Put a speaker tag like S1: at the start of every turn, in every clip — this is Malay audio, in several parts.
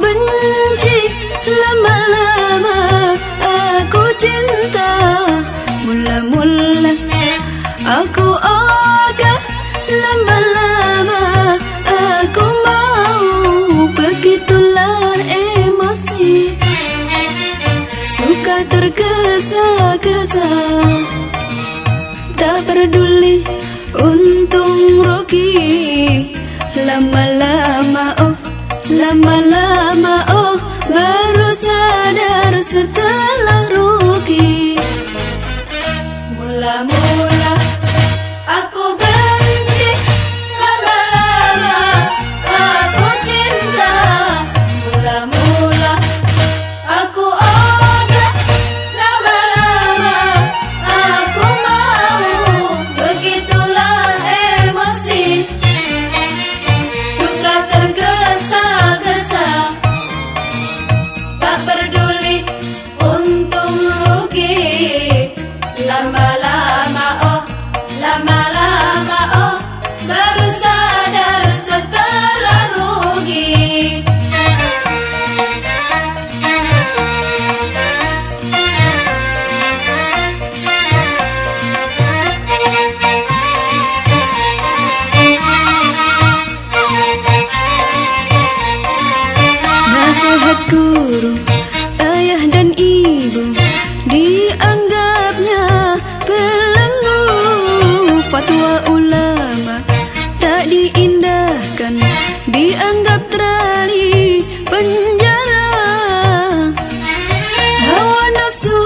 S1: benci lama-lama aku cinta. Mula-mula aku ogah lama-lama aku mau. Begitulah emosi. Suka tergesa-gesa. Tak peduli untung rugi. Lama-lama oh lama-lama oh Tak peduli untung rugi. Lama-lama oh, lama-lama oh baru guru ayah dan ibu. Dianggapnya belenggu fatwa ulama tak diindahkan. Dianggap terali penjara. Hawa nafsu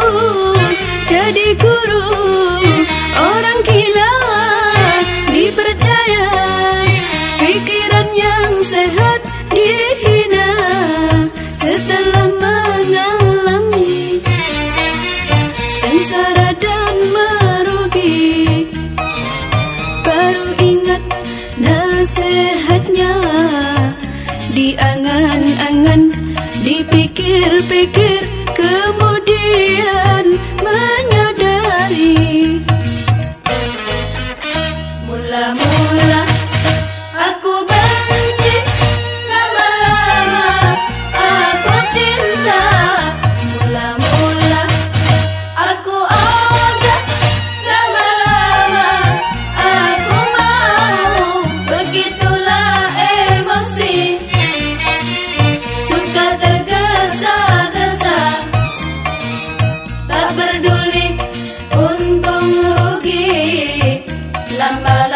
S1: jadi guru. Diangan-angan Dipikir-pikir Kemudian menyadari. Mula-mula rugi Lama-lama oh Lama-lama oh